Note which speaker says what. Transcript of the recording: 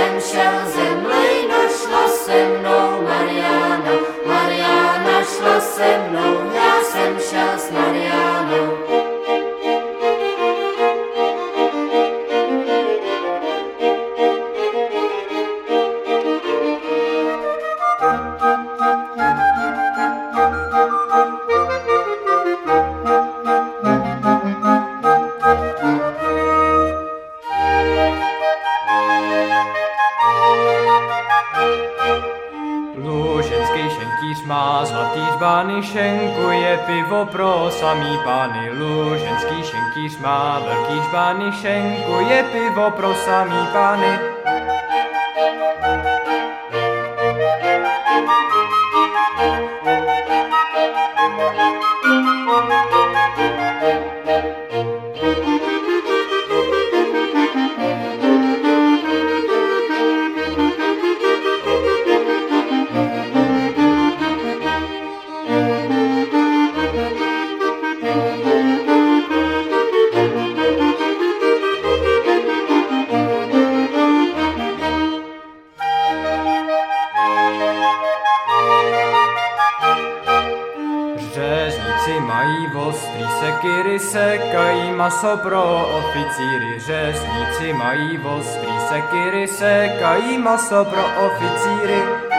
Speaker 1: and shells and Rytíř má zlatý žbány, šenkuje pivo pro samý pány. Luženský šenkýř má velký žbány, šenkuje pivo pro samý pány. Řezníci mají ostrý sekiry, sekají maso pro oficíry. Řezníci mají ostrý sekiry, sekají maso pro oficíry.